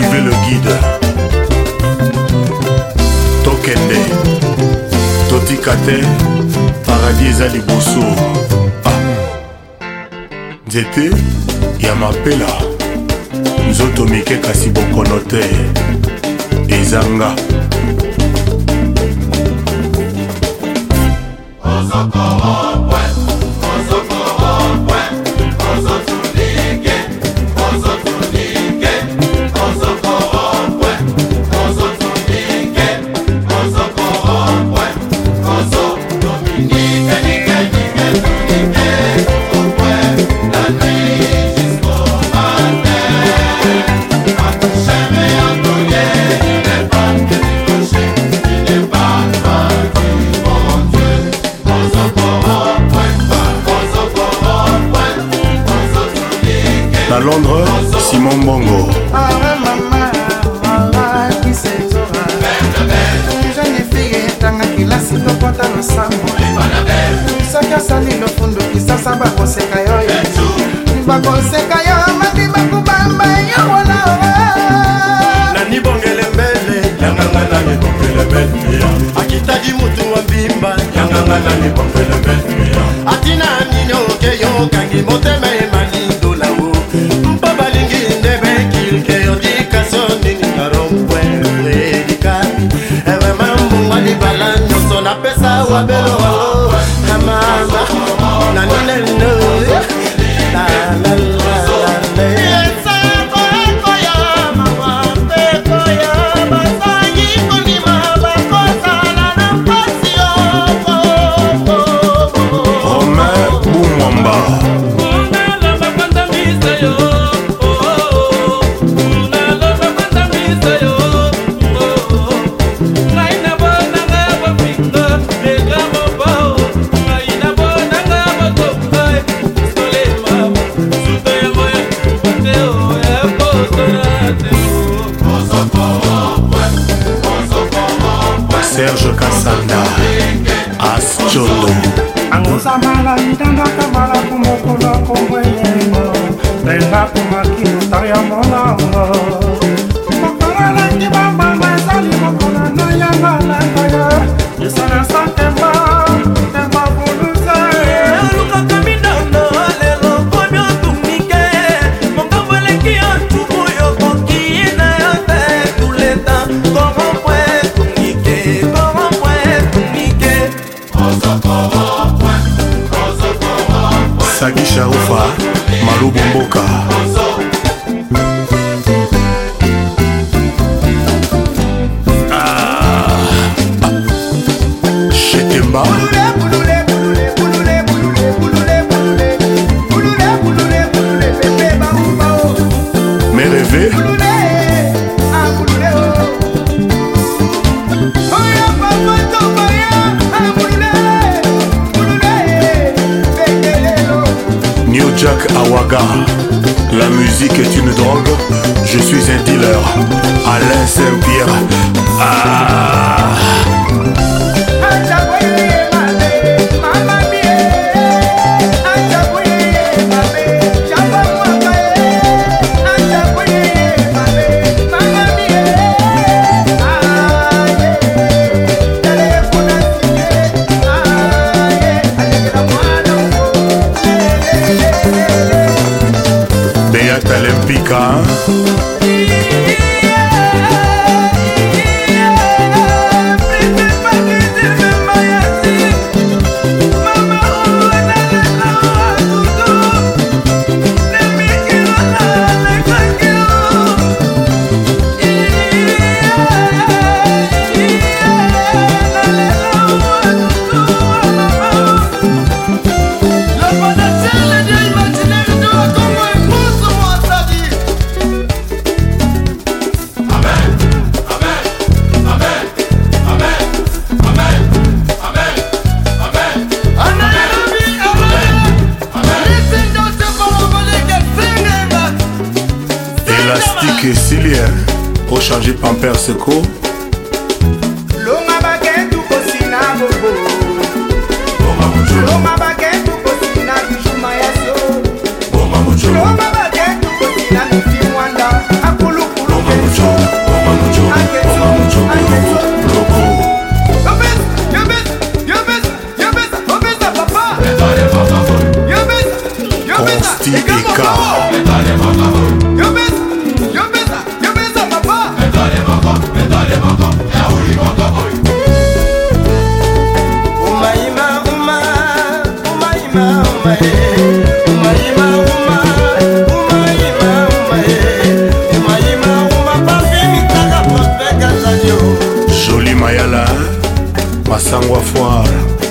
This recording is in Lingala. suivez le guide tokende totika te paradis eza liboso ah. nzete ah. ya mapela nzoto mike kasi bokono te ezanga Osokowo, pues. à Londres, Simon Bongo. kelasi lokota na nsambo soki osali lofundu kisasa bakoseka yo bakoseka yo mandi bakobamba yo wala nani bongele mbele yanganga nani bongele mbele akitaki mutu wa mbimba yanganga nani bongele mbele atina nini oke yo okangi motema wa belo wa hamama yo. sagi shaufa malubu mboka ah, ah, shetemba Jack Awaga. La musique est une drogue, je suis un dealer. Alain Saint-Pierre. Ah. de silia ochange pamper seco longa baketu kosina bobo passando a foire